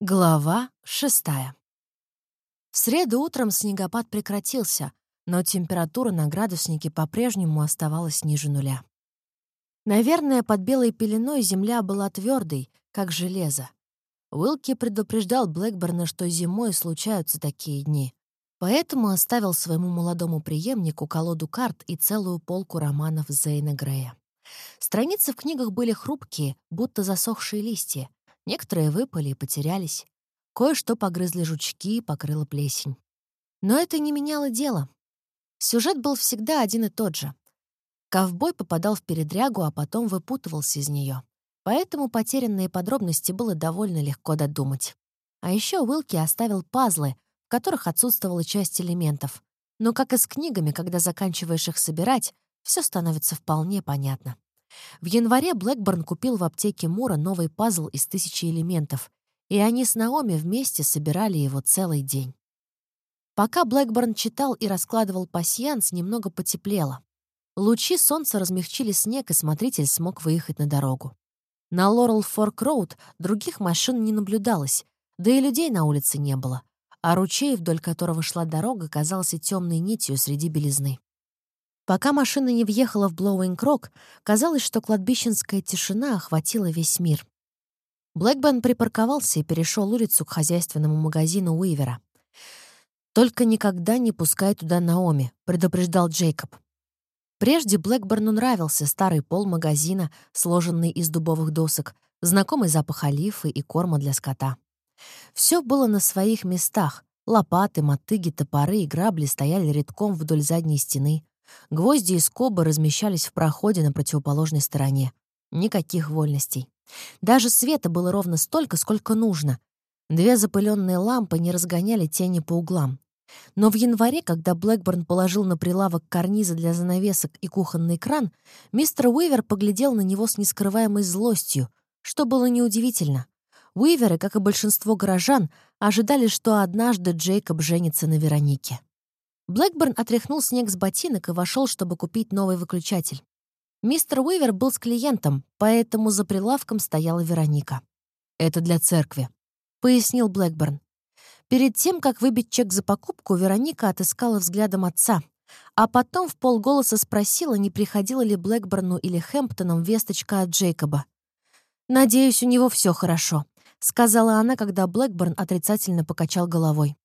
Глава шестая. В среду утром снегопад прекратился, но температура на градуснике по-прежнему оставалась ниже нуля. Наверное, под белой пеленой земля была твердой, как железо. Уилки предупреждал Блэкберна, что зимой случаются такие дни, поэтому оставил своему молодому преемнику колоду карт и целую полку романов Зейна Грея. Страницы в книгах были хрупкие, будто засохшие листья, Некоторые выпали и потерялись. Кое-что погрызли жучки и покрыла плесень. Но это не меняло дело. Сюжет был всегда один и тот же. Ковбой попадал в передрягу, а потом выпутывался из нее. Поэтому потерянные подробности было довольно легко додумать. А еще Уилки оставил пазлы, в которых отсутствовала часть элементов. Но, как и с книгами, когда заканчиваешь их собирать, все становится вполне понятно. В январе Блэкборн купил в аптеке Мура новый пазл из тысячи элементов, и они с Наоми вместе собирали его целый день. Пока Блэкборн читал и раскладывал пасьянс, немного потеплело. Лучи солнца размягчили снег, и смотритель смог выехать на дорогу. На Лорел Форк Роуд других машин не наблюдалось, да и людей на улице не было, а ручей, вдоль которого шла дорога, казался темной нитью среди белизны. Пока машина не въехала в Блоуинг-Рок, казалось, что кладбищенская тишина охватила весь мир. Блэкберн припарковался и перешел улицу к хозяйственному магазину Уивера. «Только никогда не пускай туда Наоми», — предупреждал Джейкоб. Прежде Блэкберну нравился старый пол магазина, сложенный из дубовых досок, знакомый запах олифы и корма для скота. Все было на своих местах. Лопаты, мотыги, топоры и грабли стояли рядком вдоль задней стены. Гвозди и скобы размещались в проходе на противоположной стороне. Никаких вольностей. Даже света было ровно столько, сколько нужно. Две запыленные лампы не разгоняли тени по углам. Но в январе, когда Блэкборн положил на прилавок карнизы для занавесок и кухонный кран, мистер Уивер поглядел на него с нескрываемой злостью, что было неудивительно. Уиверы, как и большинство горожан, ожидали, что однажды Джейкоб женится на Веронике. Блэкборн отряхнул снег с ботинок и вошел, чтобы купить новый выключатель. Мистер Уивер был с клиентом, поэтому за прилавком стояла Вероника. «Это для церкви», — пояснил Блэкборн. Перед тем, как выбить чек за покупку, Вероника отыскала взглядом отца, а потом в полголоса спросила, не приходила ли Блэкборну или Хэмптонам весточка от Джейкоба. «Надеюсь, у него все хорошо», — сказала она, когда Блэкборн отрицательно покачал головой.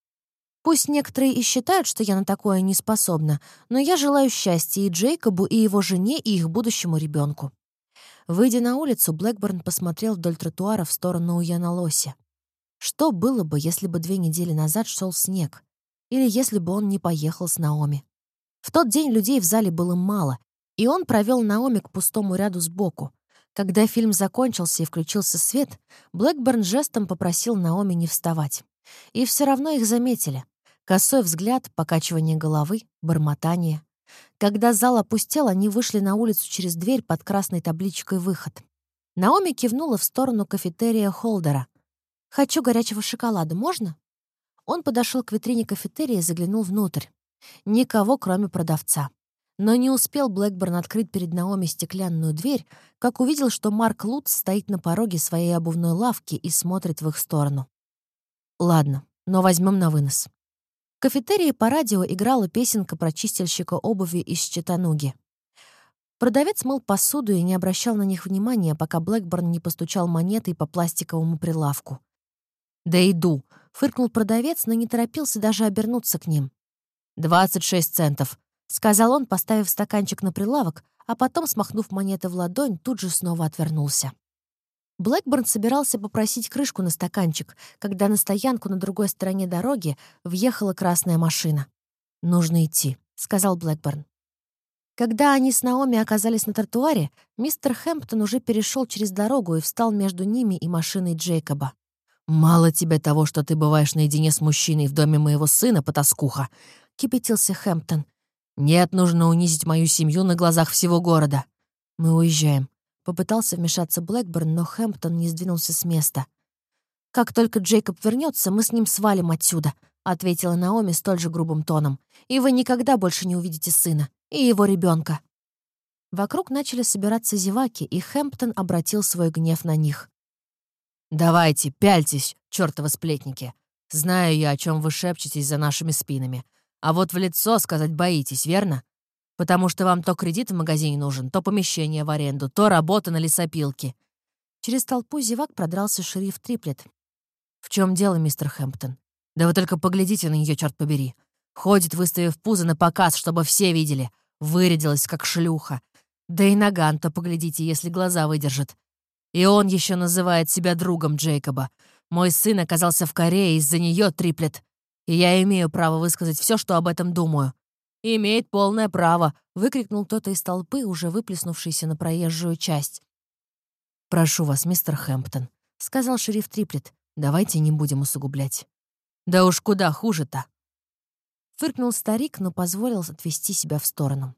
Пусть некоторые и считают, что я на такое не способна, но я желаю счастья и Джейкобу, и его жене, и их будущему ребенку. Выйдя на улицу, Блэкборн посмотрел вдоль тротуара в сторону Уяналоси. Что было бы, если бы две недели назад шел снег? Или если бы он не поехал с Наоми? В тот день людей в зале было мало, и он провел Наоми к пустому ряду сбоку. Когда фильм закончился и включился свет, Блэкборн жестом попросил Наоми не вставать. И все равно их заметили. Косой взгляд, покачивание головы, бормотание. Когда зал опустел, они вышли на улицу через дверь под красной табличкой «Выход». Наоми кивнула в сторону кафетерия Холдера. «Хочу горячего шоколада, можно?» Он подошел к витрине кафетерия и заглянул внутрь. Никого, кроме продавца. Но не успел Блэкборн открыть перед Наоми стеклянную дверь, как увидел, что Марк Лутц стоит на пороге своей обувной лавки и смотрит в их сторону. «Ладно, но возьмем на вынос кафетерии по радио играла песенка про чистильщика обуви из Читануги. Продавец мыл посуду и не обращал на них внимания, пока Блэкборн не постучал монетой по пластиковому прилавку. «Да иду», — фыркнул продавец, но не торопился даже обернуться к ним. «Двадцать шесть центов», — сказал он, поставив стаканчик на прилавок, а потом, смахнув монеты в ладонь, тут же снова отвернулся. Блэкборн собирался попросить крышку на стаканчик, когда на стоянку на другой стороне дороги въехала красная машина. «Нужно идти», — сказал Блэкборн. Когда они с Наоми оказались на тротуаре, мистер Хэмптон уже перешел через дорогу и встал между ними и машиной Джейкоба. «Мало тебе того, что ты бываешь наедине с мужчиной в доме моего сына, потаскуха», — кипятился Хэмптон. «Нет, нужно унизить мою семью на глазах всего города. Мы уезжаем. Попытался вмешаться Блэкборн, но Хэмптон не сдвинулся с места. «Как только Джейкоб вернется, мы с ним свалим отсюда», — ответила Наоми столь же грубым тоном. «И вы никогда больше не увидите сына и его ребенка. Вокруг начали собираться зеваки, и Хэмптон обратил свой гнев на них. «Давайте, пяльтесь, чертовы сплетники. Знаю я, о чем вы шепчетесь за нашими спинами. А вот в лицо сказать боитесь, верно? Потому что вам то кредит в магазине нужен, то помещение в аренду, то работа на лесопилке». Через толпу зевак продрался шериф Триплет. «В чем дело, мистер Хэмптон? Да вы только поглядите на нее, черт побери. Ходит, выставив пузо на показ, чтобы все видели. Вырядилась, как шлюха. Да и Наган-то поглядите, если глаза выдержит. И он еще называет себя другом Джейкоба. Мой сын оказался в Корее из-за нее, Триплет. И я имею право высказать все, что об этом думаю. «Имеет полное право», — выкрикнул кто-то из толпы, уже выплеснувшийся на проезжую часть. «Прошу вас, мистер Хэмптон», — сказал шериф Триплет. «Давайте не будем усугублять». «Да уж куда хуже-то», Фыркнул старик, но позволил отвести себя в сторону.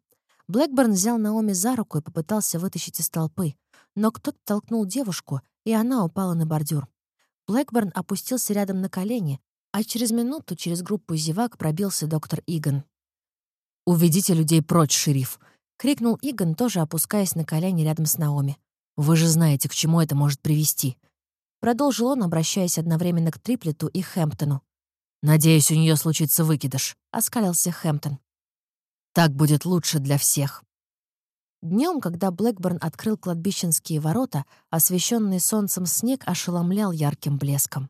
Блэкборн взял Наоми за руку и попытался вытащить из толпы, но кто-то толкнул девушку, и она упала на бордюр. Блэкборн опустился рядом на колени, а через минуту через группу зевак пробился доктор Иган. «Уведите людей прочь, шериф!» — крикнул Иган, тоже опускаясь на колени рядом с Наоми. «Вы же знаете, к чему это может привести!» Продолжил он, обращаясь одновременно к Триплету и Хэмптону. «Надеюсь, у нее случится выкидыш», — оскалился Хэмптон. «Так будет лучше для всех». Днем, когда Блэкборн открыл кладбищенские ворота, освещенный солнцем снег ошеломлял ярким блеском.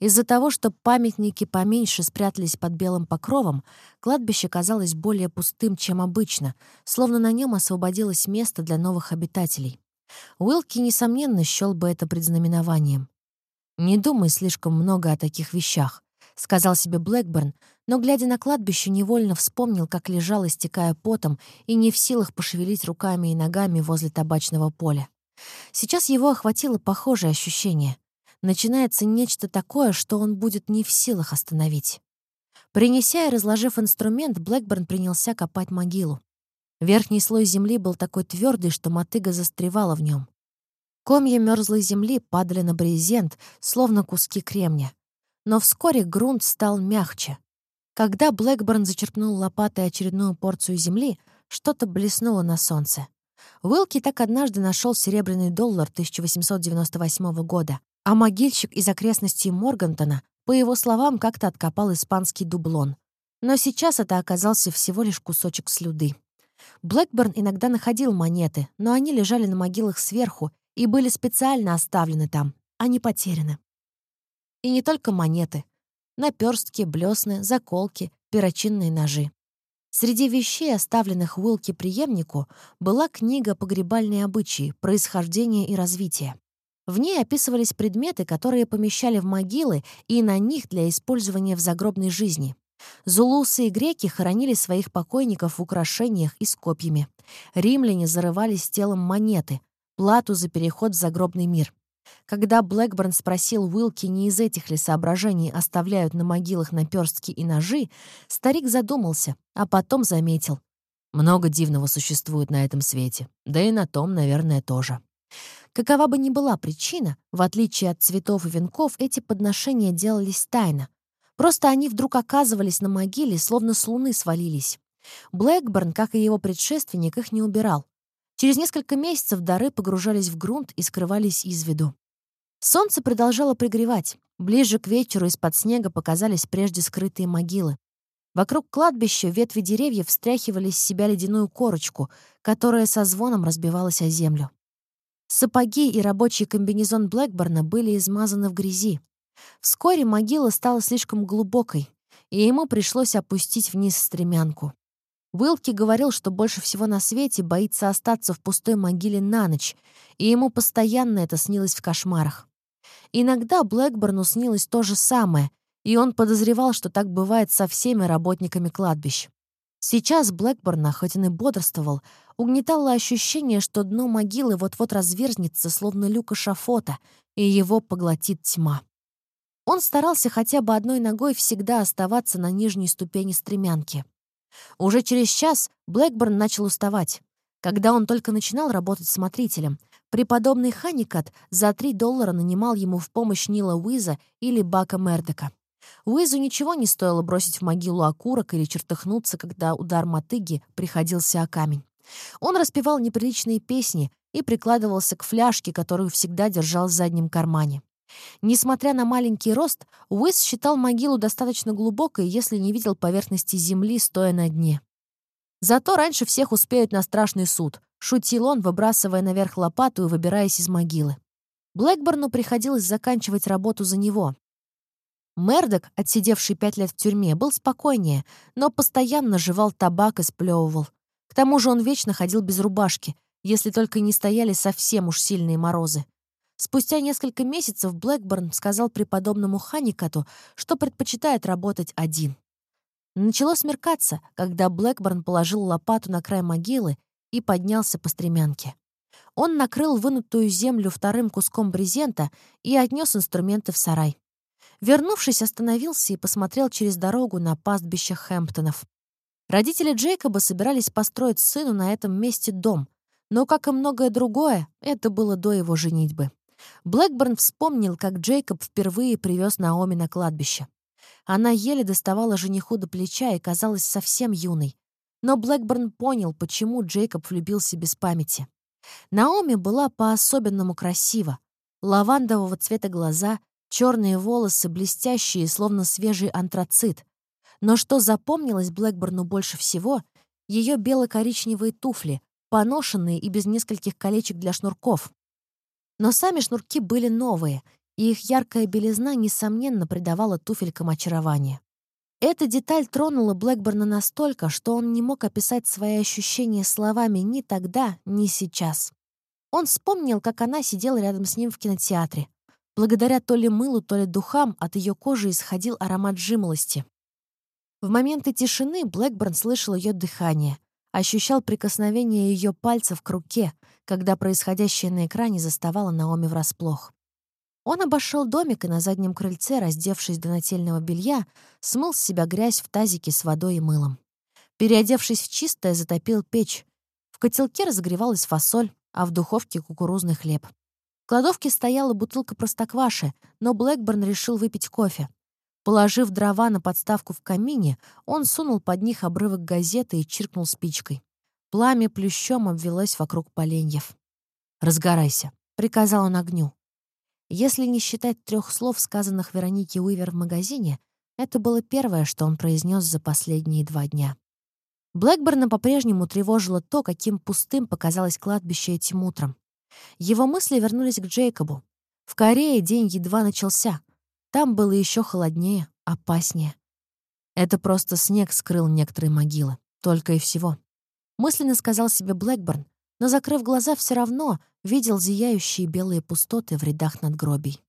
Из-за того, что памятники поменьше спрятались под белым покровом, кладбище казалось более пустым, чем обычно, словно на нем освободилось место для новых обитателей. Уилки, несомненно, счел бы это предзнаменованием. Не думай слишком много о таких вещах. — сказал себе Блэкборн, но, глядя на кладбище, невольно вспомнил, как лежал, истекая потом, и не в силах пошевелить руками и ногами возле табачного поля. Сейчас его охватило похожее ощущение. Начинается нечто такое, что он будет не в силах остановить. Принеся и разложив инструмент, Блэкборн принялся копать могилу. Верхний слой земли был такой твердый, что мотыга застревала в нем. Комья мерзлой земли падали на брезент, словно куски кремня. Но вскоре грунт стал мягче. Когда Блэкборн зачерпнул лопатой очередную порцию земли, что-то блеснуло на солнце. Уилки так однажды нашел серебряный доллар 1898 года, а могильщик из окрестностей Моргантона, по его словам, как-то откопал испанский дублон. Но сейчас это оказался всего лишь кусочек слюды. Блэкборн иногда находил монеты, но они лежали на могилах сверху и были специально оставлены там, а не потеряны. И не только монеты. Наперстки, блесны, заколки, перочинные ножи. Среди вещей, оставленных Уилки преемнику, была книга «Погребальные обычаи. Происхождение и развитие». В ней описывались предметы, которые помещали в могилы и на них для использования в загробной жизни. Зулусы и греки хоронили своих покойников в украшениях и с копьями. Римляне зарывали с телом монеты, плату за переход в загробный мир. Когда Блэкборн спросил Уилки, не из этих ли соображений оставляют на могилах наперстки и ножи, старик задумался, а потом заметил. Много дивного существует на этом свете, да и на том, наверное, тоже. Какова бы ни была причина, в отличие от цветов и венков, эти подношения делались тайно. Просто они вдруг оказывались на могиле, словно с луны свалились. Блэкборн, как и его предшественник, их не убирал. Через несколько месяцев дары погружались в грунт и скрывались из виду. Солнце продолжало пригревать. Ближе к вечеру из-под снега показались прежде скрытые могилы. Вокруг кладбища ветви деревьев встряхивали с себя ледяную корочку, которая со звоном разбивалась о землю. Сапоги и рабочий комбинезон Блэкборна были измазаны в грязи. Вскоре могила стала слишком глубокой, и ему пришлось опустить вниз стремянку. Уилки говорил, что больше всего на свете боится остаться в пустой могиле на ночь, и ему постоянно это снилось в кошмарах. Иногда Блэкборну снилось то же самое, и он подозревал, что так бывает со всеми работниками кладбищ. Сейчас Блэкборна, хоть он и бодрствовал, угнетало ощущение, что дно могилы вот-вот разверзнется, словно люка шафота, и его поглотит тьма. Он старался хотя бы одной ногой всегда оставаться на нижней ступени стремянки. Уже через час Блэкборн начал уставать. Когда он только начинал работать смотрителем, преподобный Ханикат за 3 доллара нанимал ему в помощь Нила Уиза или Бака Мердека. Уизу ничего не стоило бросить в могилу окурок или чертыхнуться, когда удар мотыги приходился о камень. Он распевал неприличные песни и прикладывался к фляжке, которую всегда держал в заднем кармане. Несмотря на маленький рост, Уэс считал могилу достаточно глубокой, если не видел поверхности земли, стоя на дне. «Зато раньше всех успеют на страшный суд», — шутил он, выбрасывая наверх лопату и выбираясь из могилы. Блэкборну приходилось заканчивать работу за него. Мердок, отсидевший пять лет в тюрьме, был спокойнее, но постоянно жевал табак и сплевывал. К тому же он вечно ходил без рубашки, если только не стояли совсем уж сильные морозы. Спустя несколько месяцев Блэкборн сказал преподобному Ханикату, что предпочитает работать один. Начало смеркаться, когда Блэкборн положил лопату на край могилы и поднялся по стремянке. Он накрыл вынутую землю вторым куском брезента и отнес инструменты в сарай. Вернувшись, остановился и посмотрел через дорогу на пастбище Хэмптонов. Родители Джейкоба собирались построить сыну на этом месте дом, но, как и многое другое, это было до его женитьбы. Блэкборн вспомнил, как Джейкоб впервые привез Наоми на кладбище. Она еле доставала жениху до плеча и казалась совсем юной. Но Блэкборн понял, почему Джейкоб влюбился без памяти. Наоми была по-особенному красива. Лавандового цвета глаза, черные волосы, блестящие, словно свежий антрацит. Но что запомнилось Блэкборну больше всего — ее бело-коричневые туфли, поношенные и без нескольких колечек для шнурков. Но сами шнурки были новые, и их яркая белизна, несомненно, придавала туфелькам очарование. Эта деталь тронула Блэкборна настолько, что он не мог описать свои ощущения словами ни тогда, ни сейчас. Он вспомнил, как она сидела рядом с ним в кинотеатре. Благодаря то ли мылу, то ли духам от ее кожи исходил аромат жимолости. В моменты тишины Блэкборн слышал ее дыхание, ощущал прикосновение ее пальцев к руке, когда происходящее на экране заставало Наоми врасплох. Он обошел домик и на заднем крыльце, раздевшись до нательного белья, смыл с себя грязь в тазике с водой и мылом. Переодевшись в чистое, затопил печь. В котелке разогревалась фасоль, а в духовке — кукурузный хлеб. В кладовке стояла бутылка простокваши, но Блэкборн решил выпить кофе. Положив дрова на подставку в камине, он сунул под них обрывок газеты и чиркнул спичкой. Пламя плющом обвелось вокруг поленьев. «Разгорайся», — приказал он огню. Если не считать трех слов, сказанных Веронике Уивер в магазине, это было первое, что он произнес за последние два дня. Блэкберна по-прежнему тревожило то, каким пустым показалось кладбище этим утром. Его мысли вернулись к Джейкобу. В Корее день едва начался. Там было еще холоднее, опаснее. Это просто снег скрыл некоторые могилы. Только и всего. Мысленно сказал себе Блэкборн, но, закрыв глаза, все равно видел зияющие белые пустоты в рядах надгробий.